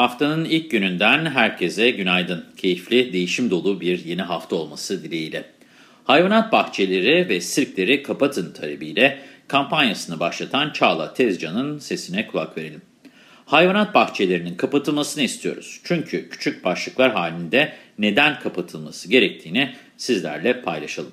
Haftanın ilk gününden herkese günaydın. Keyifli, değişim dolu bir yeni hafta olması dileğiyle. Hayvanat bahçeleri ve sirkleri kapatın talebiyle kampanyasını başlatan Çağla Tezcan'ın sesine kulak verelim. Hayvanat bahçelerinin kapatılmasını istiyoruz. Çünkü küçük başlıklar halinde neden kapatılması gerektiğini sizlerle paylaşalım.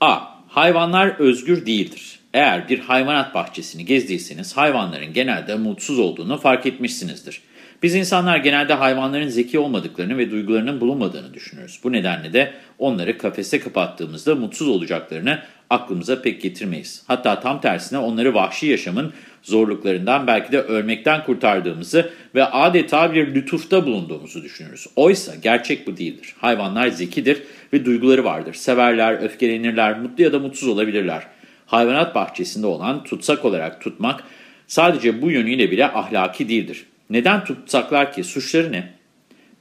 A. Hayvanlar özgür değildir. Eğer bir hayvanat bahçesini gezdiyseniz hayvanların genelde mutsuz olduğunu fark etmişsinizdir. Biz insanlar genelde hayvanların zeki olmadıklarını ve duygularının bulunmadığını düşünürüz. Bu nedenle de onları kafese kapattığımızda mutsuz olacaklarını aklımıza pek getirmeyiz. Hatta tam tersine onları vahşi yaşamın zorluklarından belki de ölmekten kurtardığımızı ve adeta bir lütufta bulunduğumuzu düşünürüz. Oysa gerçek bu değildir. Hayvanlar zekidir ve duyguları vardır. Severler, öfkelenirler, mutlu ya da mutsuz olabilirler. Hayvanat bahçesinde olan tutsak olarak tutmak sadece bu yönüyle bile ahlaki değildir. Neden tutsaklar ki? Suçları ne?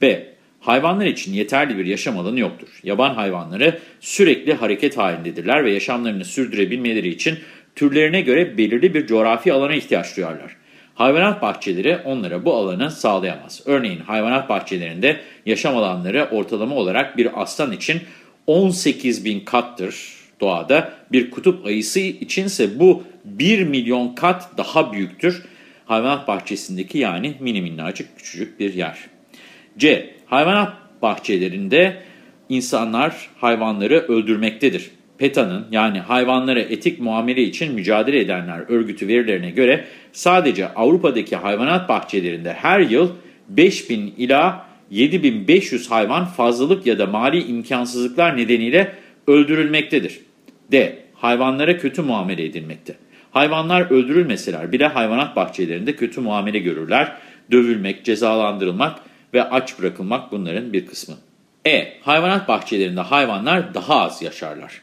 B. Hayvanlar için yeterli bir yaşam alanı yoktur. Yaban hayvanları sürekli hareket halindedirler ve yaşamlarını sürdürebilmeleri için türlerine göre belirli bir coğrafi alana ihtiyaç duyarlar. Hayvanat bahçeleri onlara bu alanı sağlayamaz. Örneğin hayvanat bahçelerinde yaşam alanları ortalama olarak bir aslan için 18 bin kattır doğada. Bir kutup ayısı içinse bu 1 milyon kat daha büyüktür hayvanat bahçesindeki yani mini minnacık küçücük bir yer. C. Hayvanat bahçelerinde insanlar hayvanları öldürmektedir. PETA'nın yani hayvanlara etik muamele için mücadele edenler örgütü verilerine göre sadece Avrupa'daki hayvanat bahçelerinde her yıl 5000 ila 7500 hayvan fazlalık ya da mali imkansızlıklar nedeniyle öldürülmektedir. D. Hayvanlara kötü muamele edilmekte. Hayvanlar öldürülmeseler bile hayvanat bahçelerinde kötü muamele görürler. Dövülmek, cezalandırılmak ve aç bırakılmak bunların bir kısmı. E. Hayvanat bahçelerinde hayvanlar daha az yaşarlar.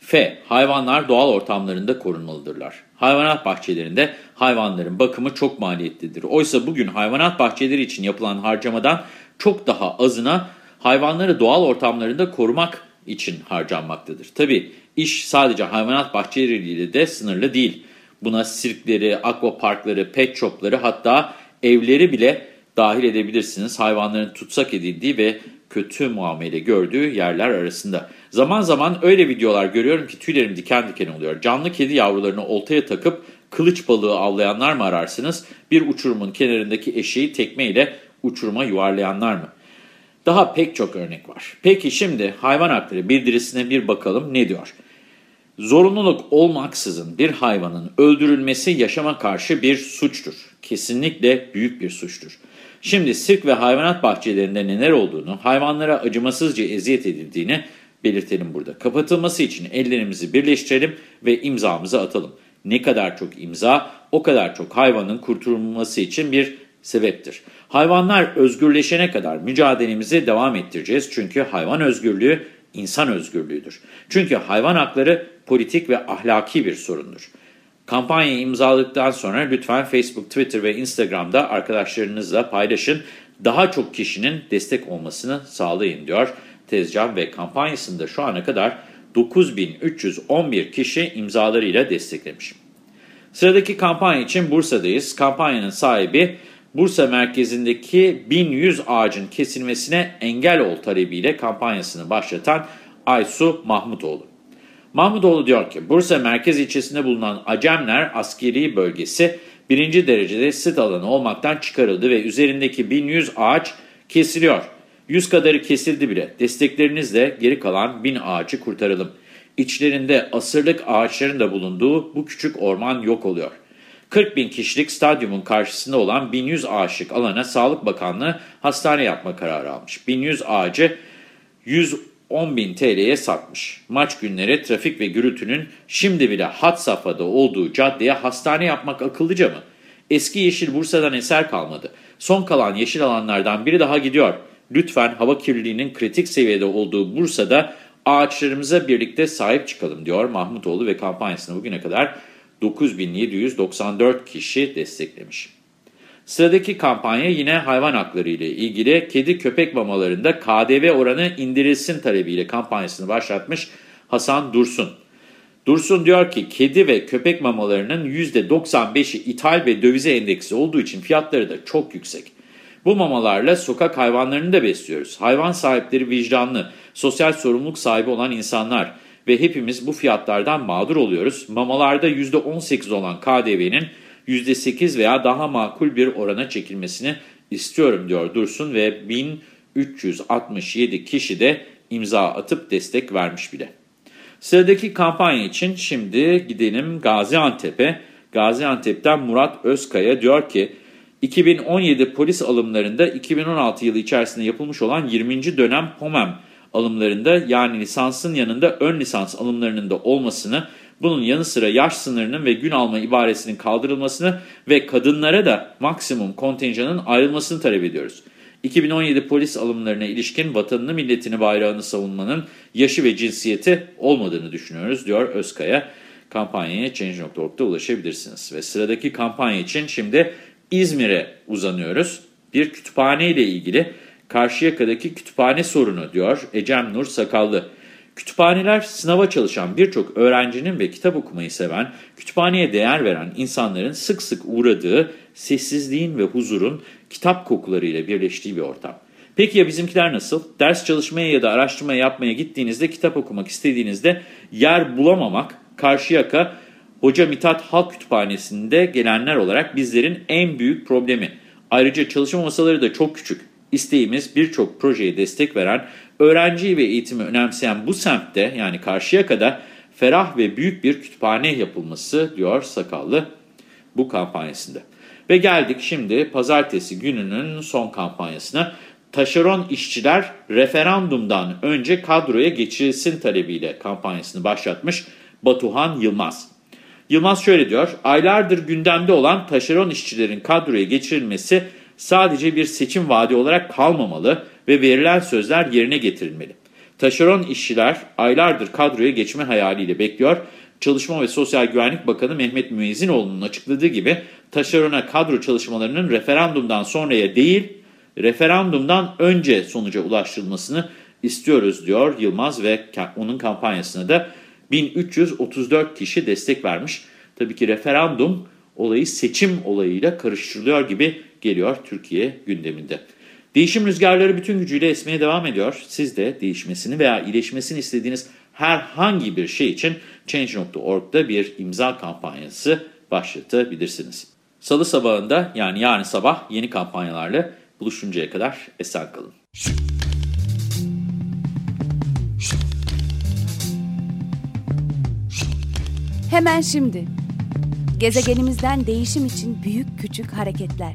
F. Hayvanlar doğal ortamlarında korunmalıdırlar. Hayvanat bahçelerinde hayvanların bakımı çok maliyetlidir. Oysa bugün hayvanat bahçeleri için yapılan harcamadan çok daha azına hayvanları doğal ortamlarında korumak için harcanmaktadır. Tabi iş sadece hayvanat bahçeleriyle de sınırlı değil. Buna sirkleri, akvaparkları, pet shopları hatta evleri bile dahil edebilirsiniz. Hayvanların tutsak edildiği ve kötü muamele gördüğü yerler arasında. Zaman zaman öyle videolar görüyorum ki tüylerim diken diken oluyor. Canlı kedi yavrularını oltaya takıp kılıç balığı avlayanlar mı ararsınız? Bir uçurumun kenarındaki eşeği tekmeyle uçuruma yuvarlayanlar mı? Daha pek çok örnek var. Peki şimdi hayvan hakları bildirisine bir bakalım ne diyor? Zorunluluk olmaksızın bir hayvanın öldürülmesi yaşama karşı bir suçtur. Kesinlikle büyük bir suçtur. Şimdi sirk ve hayvanat bahçelerinde neler olduğunu, hayvanlara acımasızca eziyet edildiğini belirtelim burada. Kapatılması için ellerimizi birleştirelim ve imzamızı atalım. Ne kadar çok imza, o kadar çok hayvanın kurtulması için bir sebeptir. Hayvanlar özgürleşene kadar mücadelemizi devam ettireceğiz. Çünkü hayvan özgürlüğü insan özgürlüğüdür. Çünkü hayvan hakları politik ve ahlaki bir sorundur. Kampanyayı imzaladıktan sonra lütfen Facebook, Twitter ve Instagram'da arkadaşlarınızla paylaşın. Daha çok kişinin destek olmasını sağlayın diyor Tezcan ve kampanyasında şu ana kadar 9311 kişi imzalarıyla desteklemiş. Sıradaki kampanya için Bursa'dayız. Kampanyanın sahibi Bursa merkezindeki 1100 ağacın kesilmesine engel ol talebiyle kampanyasını başlatan Aysu Mahmutoğlu. Mahmutoğlu diyor ki Bursa merkez ilçesinde bulunan Acemler askeri bölgesi birinci derecede sit alanı olmaktan çıkarıldı ve üzerindeki 1100 ağaç kesiliyor. 100 kadarı kesildi bile. Desteklerinizle geri kalan 1000 ağacı kurtaralım. İçlerinde asırlık ağaçların da bulunduğu bu küçük orman yok oluyor. 40 bin kişilik stadyumun karşısında olan 1100 ağaçlık alana Sağlık Bakanlığı hastane yapma kararı almış. 1100 ağacı 100 10.000 TL'ye satmış. Maç günleri trafik ve gürültünün şimdi bile hat safhada olduğu caddeye hastane yapmak akıllıca mı? Eski yeşil Bursa'dan eser kalmadı. Son kalan yeşil alanlardan biri daha gidiyor. Lütfen hava kirliliğinin kritik seviyede olduğu Bursa'da ağaçlarımıza birlikte sahip çıkalım diyor Mahmutoğlu ve kampanyasını bugüne kadar 9794 kişi desteklemiş. Sıradaki kampanya yine hayvan hakları ile ilgili kedi köpek mamalarında KDV oranı indirilsin talebiyle kampanyasını başlatmış Hasan Dursun. Dursun diyor ki kedi ve köpek mamalarının %95'i ithal ve dövize endeksi olduğu için fiyatları da çok yüksek. Bu mamalarla sokak hayvanlarını da besliyoruz. Hayvan sahipleri vicdanlı, sosyal sorumluluk sahibi olan insanlar ve hepimiz bu fiyatlardan mağdur oluyoruz. Mamalarda %18 olan KDV'nin %8 veya daha makul bir orana çekilmesini istiyorum diyor Dursun ve 1367 kişi de imza atıp destek vermiş bile. Sıradaki kampanya için şimdi gidelim Gaziantep'e. Gaziantep'ten Murat Özkaya diyor ki 2017 polis alımlarında 2016 yılı içerisinde yapılmış olan 20. dönem POMEM alımlarında yani lisansın yanında ön lisans alımlarının da olmasını, bunun yanı sıra yaş sınırının ve gün alma ibaresinin kaldırılmasını ve kadınlara da maksimum kontenjanın ayrılmasını talep ediyoruz. 2017 polis alımlarına ilişkin vatanını, milletini, bayrağını savunmanın yaşı ve cinsiyeti olmadığını düşünüyoruz, diyor Özkaya. Kampanyaya Change.org'da ulaşabilirsiniz. Ve sıradaki kampanya için şimdi İzmir'e uzanıyoruz. Bir kütüphane ile ilgili Karşıyaka'daki kütüphane sorunu, diyor Ecem Nur Sakallı. Kütüphaneler sınava çalışan birçok öğrencinin ve kitap okumayı seven, kütüphaneye değer veren insanların sık sık uğradığı sessizliğin ve huzurun kitap kokularıyla birleştiği bir ortam. Peki ya bizimkiler nasıl? Ders çalışmaya ya da araştırma yapmaya gittiğinizde, kitap okumak istediğinizde yer bulamamak, Karşıyaka Hoca Mithat Halk Kütüphanesi'nde gelenler olarak bizlerin en büyük problemi. Ayrıca çalışma masaları da çok küçük. İsteğimiz birçok projeye destek veren, öğrenciyi ve eğitimi önemseyen bu semtte yani Karşıyaka'da ferah ve büyük bir kütüphane yapılması diyor Sakallı bu kampanyasında. Ve geldik şimdi pazartesi gününün son kampanyasına. Taşeron işçiler referandumdan önce kadroya geçirilsin talebiyle kampanyasını başlatmış Batuhan Yılmaz. Yılmaz şöyle diyor, aylardır gündemde olan taşeron işçilerin kadroya geçirilmesi sadece bir seçim vaadi olarak kalmamalı ve verilen sözler yerine getirilmeli. Taşeron işçiler aylardır kadroya geçme hayaliyle bekliyor. Çalışma ve Sosyal Güvenlik Bakanı Mehmet Müezzinoğlu'nun açıkladığı gibi taşerona kadro çalışmalarının referandumdan sonraya değil, referandumdan önce sonuca ulaştırılmasını istiyoruz diyor Yılmaz ve onun kampanyasına da 1334 kişi destek vermiş. Tabii ki referandum olayı seçim olayıyla karıştırılıyor gibi geliyor Türkiye gündeminde. Değişim rüzgarları bütün gücüyle esmeye devam ediyor. Siz de değişmesini veya iyileşmesini istediğiniz herhangi bir şey için Change.org'da bir imza kampanyası başlatabilirsiniz. Salı sabahında yani yarın sabah yeni kampanyalarla buluşuncaya kadar esen kalın. Hemen şimdi. Gezegenimizden değişim için büyük küçük hareketler.